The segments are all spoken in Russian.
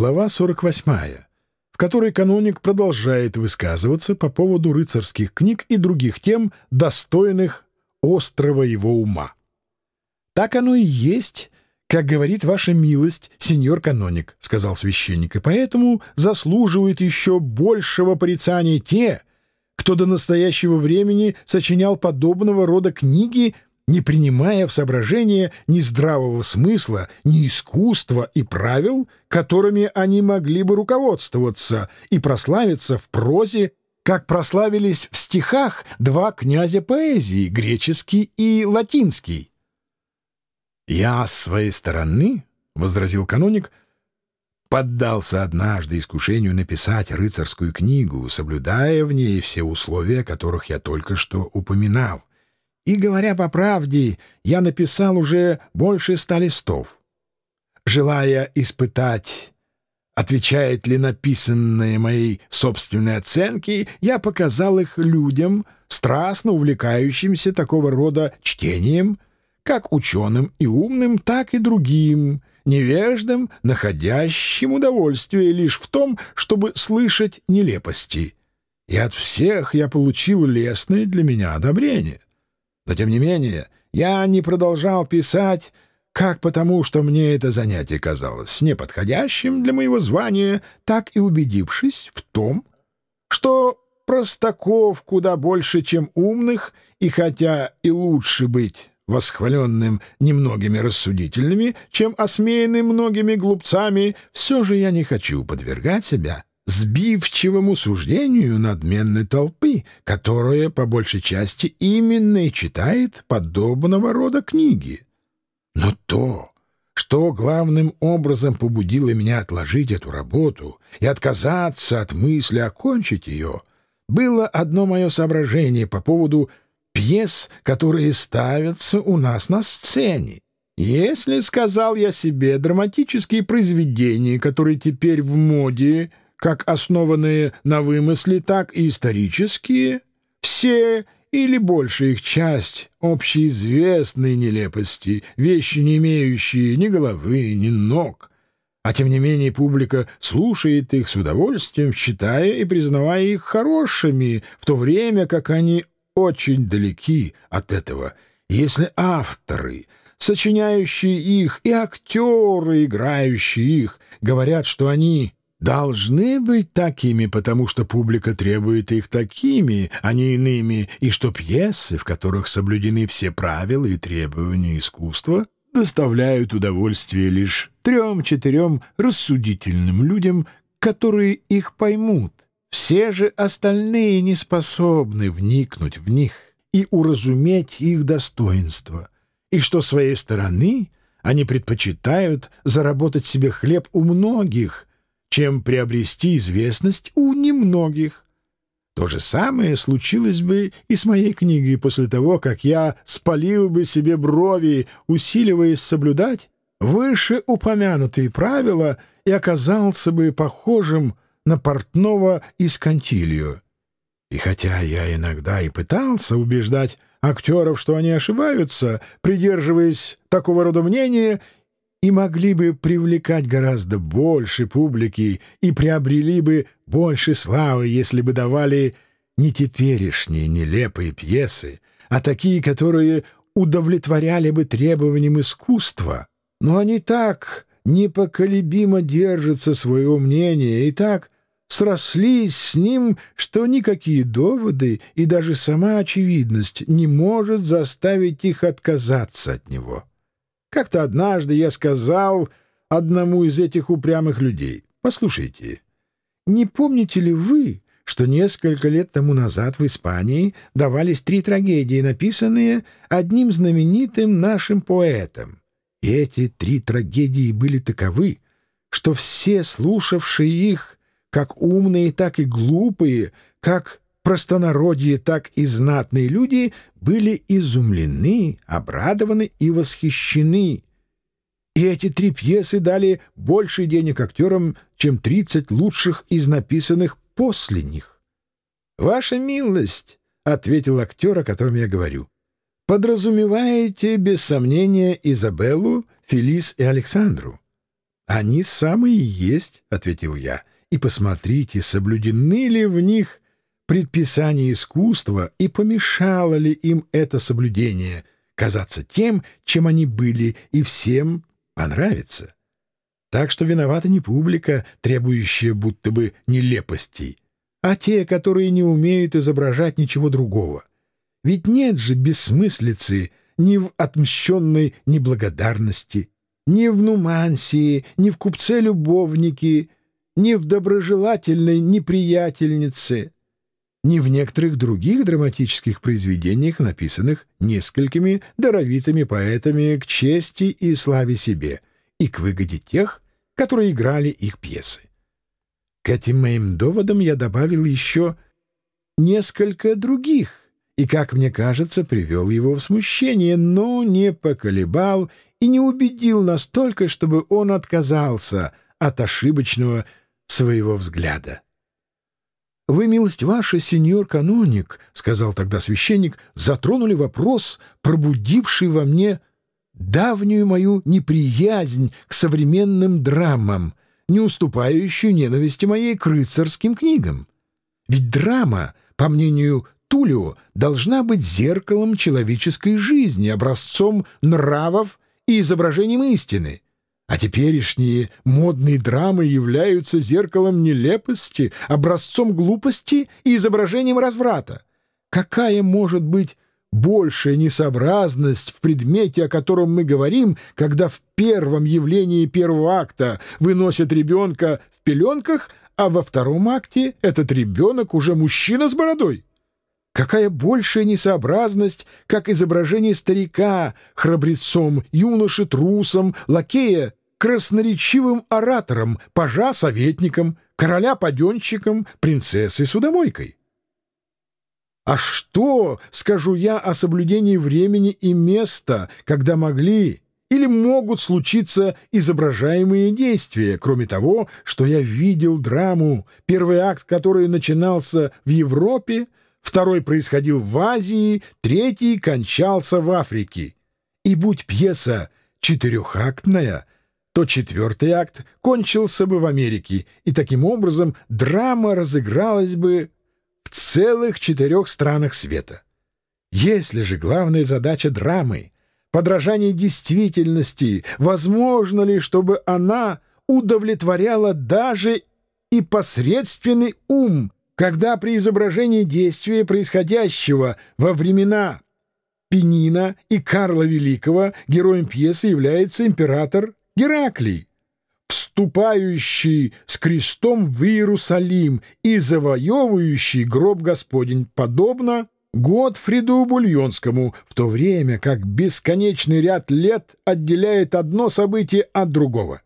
Глава 48, в которой каноник продолжает высказываться по поводу рыцарских книг и других тем, достойных острого его ума. «Так оно и есть, как говорит ваша милость, сеньор каноник», — сказал священник, «и поэтому заслуживают еще большего порицания те, кто до настоящего времени сочинял подобного рода книги — не принимая в соображение ни здравого смысла, ни искусства и правил, которыми они могли бы руководствоваться и прославиться в прозе, как прославились в стихах два князя поэзии, греческий и латинский. «Я с своей стороны, — возразил каноник, — поддался однажды искушению написать рыцарскую книгу, соблюдая в ней все условия, которых я только что упоминал. И, говоря по правде, я написал уже больше ста листов. Желая испытать, отвечает ли написанное моей собственной оценке, я показал их людям, страстно увлекающимся такого рода чтением, как ученым и умным, так и другим, невеждам, находящим удовольствие лишь в том, чтобы слышать нелепости. И от всех я получил лестное для меня одобрение. Но, тем не менее, я не продолжал писать, как потому, что мне это занятие казалось неподходящим для моего звания, так и убедившись в том, что простаков куда больше, чем умных, и хотя и лучше быть восхваленным немногими рассудительными, чем осмеянным многими глупцами, все же я не хочу подвергать себя сбивчивому суждению надменной толпы, которая, по большей части, именно и читает подобного рода книги. Но то, что главным образом побудило меня отложить эту работу и отказаться от мысли окончить ее, было одно мое соображение по поводу пьес, которые ставятся у нас на сцене. Если, сказал я себе, драматические произведения, которые теперь в моде, как основанные на вымысле, так и исторические, все или большая их часть общеизвестные нелепости, вещи, не имеющие ни головы, ни ног. А тем не менее публика слушает их с удовольствием, считая и признавая их хорошими, в то время как они очень далеки от этого. если авторы, сочиняющие их, и актеры, играющие их, говорят, что они должны быть такими, потому что публика требует их такими, а не иными, и что пьесы, в которых соблюдены все правила и требования искусства, доставляют удовольствие лишь трем-четырем рассудительным людям, которые их поймут. Все же остальные не способны вникнуть в них и уразуметь их достоинства, и что своей стороны они предпочитают заработать себе хлеб у многих – чем приобрести известность у немногих. То же самое случилось бы и с моей книгой после того, как я спалил бы себе брови, усиливаясь соблюдать выше упомянутые правила и оказался бы похожим на портного из Кантилью. И хотя я иногда и пытался убеждать актеров, что они ошибаются, придерживаясь такого рода мнения, и могли бы привлекать гораздо больше публики и приобрели бы больше славы, если бы давали не теперешние нелепые пьесы, а такие, которые удовлетворяли бы требованиям искусства. Но они так непоколебимо держатся своего мнения и так срослись с ним, что никакие доводы и даже сама очевидность не может заставить их отказаться от него. Как-то однажды я сказал одному из этих упрямых людей, «Послушайте, не помните ли вы, что несколько лет тому назад в Испании давались три трагедии, написанные одним знаменитым нашим поэтом? И эти три трагедии были таковы, что все слушавшие их, как умные, так и глупые, как простонародье, так и знатные люди были изумлены, обрадованы и восхищены. И эти три пьесы дали больше денег актерам, чем тридцать лучших из написанных после них. «Ваша милость», — ответил актер, о котором я говорю, — «подразумеваете, без сомнения, Изабеллу, Фелис и Александру. «Они самые есть», — ответил я, — «и посмотрите, соблюдены ли в них предписания искусства и помешало ли им это соблюдение казаться тем, чем они были, и всем понравиться. Так что виновата не публика, требующая будто бы нелепостей, а те, которые не умеют изображать ничего другого. Ведь нет же бессмыслицы ни в отмщенной неблагодарности, ни в нумансии, ни в купце-любовнике, ни в доброжелательной неприятельнице, ни в некоторых других драматических произведениях, написанных несколькими даровитыми поэтами к чести и славе себе и к выгоде тех, которые играли их пьесы. К этим моим доводам я добавил еще несколько других, и, как мне кажется, привел его в смущение, но не поколебал и не убедил настолько, чтобы он отказался от ошибочного своего взгляда. «Вы, милость ваша, сеньор-каноник, — сказал тогда священник, — затронули вопрос, пробудивший во мне давнюю мою неприязнь к современным драмам, не уступающую ненависти моей к рыцарским книгам. Ведь драма, по мнению Тулио, должна быть зеркалом человеческой жизни, образцом нравов и изображением истины. А теперешние модные драмы являются зеркалом нелепости, образцом глупости и изображением разврата. Какая может быть большая несообразность в предмете, о котором мы говорим, когда в первом явлении первого акта выносят ребенка в пеленках, а во втором акте этот ребенок уже мужчина с бородой? Какая большая несообразность, как изображение старика, храбрецом, юноши трусом, лакея красноречивым оратором, пажа советником, короля паденщиком, принцессы судомойкой. А что, скажу я, о соблюдении времени и места, когда могли или могут случиться изображаемые действия, кроме того, что я видел драму, первый акт которой начинался в Европе, второй происходил в Азии, третий кончался в Африке. И будь пьеса четырехактная, то четвертый акт кончился бы в Америке, и таким образом драма разыгралась бы в целых четырех странах света. Если же главная задача драмы — подражание действительности, возможно ли, чтобы она удовлетворяла даже и посредственный ум, когда при изображении действия, происходящего во времена Пенина и Карла Великого, героем пьесы является император Гераклий, вступающий с крестом в Иерусалим и завоевывающий гроб Господень, подобно Готфриду Бульонскому, в то время как бесконечный ряд лет отделяет одно событие от другого.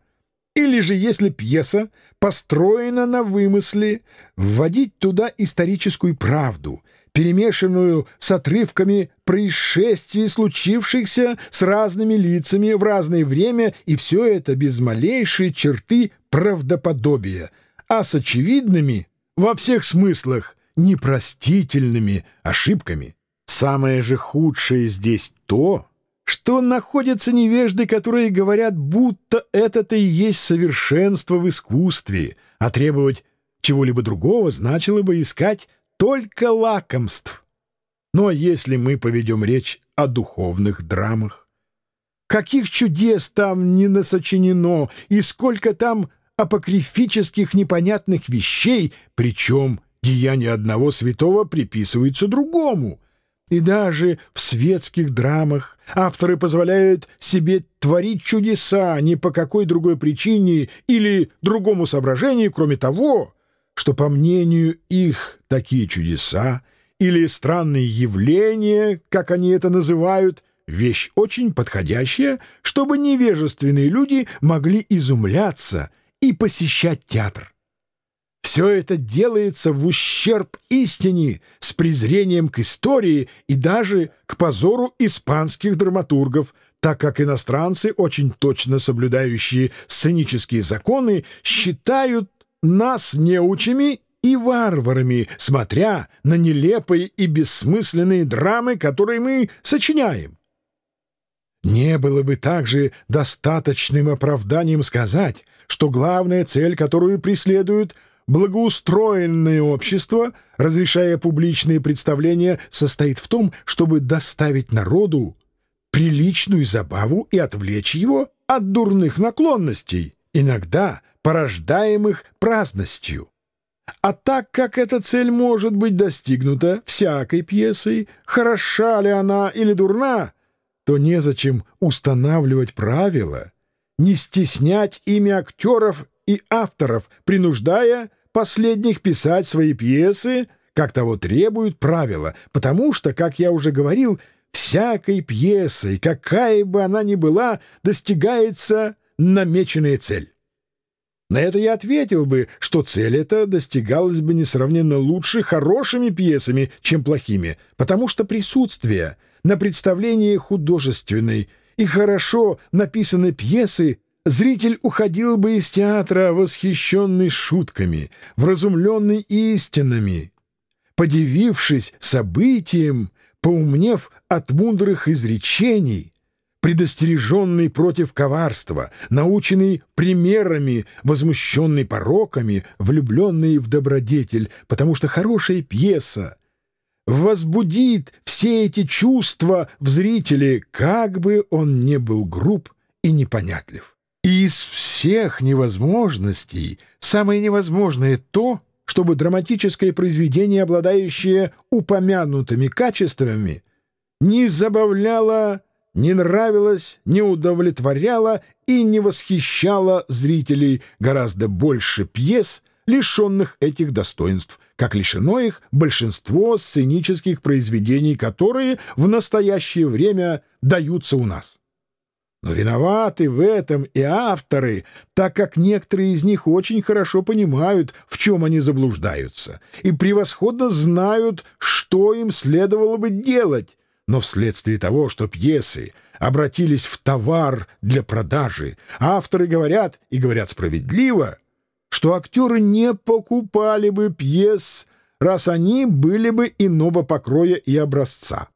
Или же, если пьеса построена на вымысле, вводить туда историческую правду — перемешанную с отрывками происшествий, случившихся с разными лицами в разное время, и все это без малейшей черты правдоподобия, а с очевидными, во всех смыслах, непростительными ошибками. Самое же худшее здесь то, что находятся невежды, которые говорят, будто это-то и есть совершенство в искусстве, а требовать чего-либо другого значило бы искать только лакомств. Но если мы поведем речь о духовных драмах, каких чудес там не насочинено и сколько там апокрифических непонятных вещей, причем деяния одного святого приписываются другому. И даже в светских драмах авторы позволяют себе творить чудеса ни по какой другой причине или другому соображению, кроме того, что, по мнению их, такие чудеса или странные явления, как они это называют, вещь очень подходящая, чтобы невежественные люди могли изумляться и посещать театр. Все это делается в ущерб истине, с презрением к истории и даже к позору испанских драматургов, так как иностранцы, очень точно соблюдающие сценические законы, считают нас неучими и варварами, смотря на нелепые и бессмысленные драмы, которые мы сочиняем. Не было бы также достаточным оправданием сказать, что главная цель, которую преследует благоустроенное общество, разрешая публичные представления, состоит в том, чтобы доставить народу приличную забаву и отвлечь его от дурных наклонностей, иногда порождаемых праздностью. А так как эта цель может быть достигнута всякой пьесой, хороша ли она или дурна, то незачем устанавливать правила, не стеснять ими актеров и авторов, принуждая последних писать свои пьесы, как того требуют правила, потому что, как я уже говорил, всякой пьесой, какая бы она ни была, достигается намеченная цель. На это я ответил бы, что цель эта достигалась бы несравненно лучше хорошими пьесами, чем плохими, потому что присутствие на представлении художественной и хорошо написанной пьесы зритель уходил бы из театра восхищенный шутками, вразумленный истинами, подивившись событием, поумнев от мудрых изречений, предостереженный против коварства, наученный примерами, возмущенный пороками, влюбленный в добродетель, потому что хорошая пьеса возбудит все эти чувства в зрителе, как бы он не был груб и непонятлив. И из всех невозможностей самое невозможное то, чтобы драматическое произведение, обладающее упомянутыми качествами, не забавляло не нравилось, не удовлетворяло и не восхищало зрителей гораздо больше пьес, лишенных этих достоинств, как лишено их большинство сценических произведений, которые в настоящее время даются у нас. Но виноваты в этом и авторы, так как некоторые из них очень хорошо понимают, в чем они заблуждаются, и превосходно знают, что им следовало бы делать, но вследствие того, что пьесы обратились в товар для продажи, авторы говорят, и говорят справедливо, что актеры не покупали бы пьес, раз они были бы иного покроя и образца.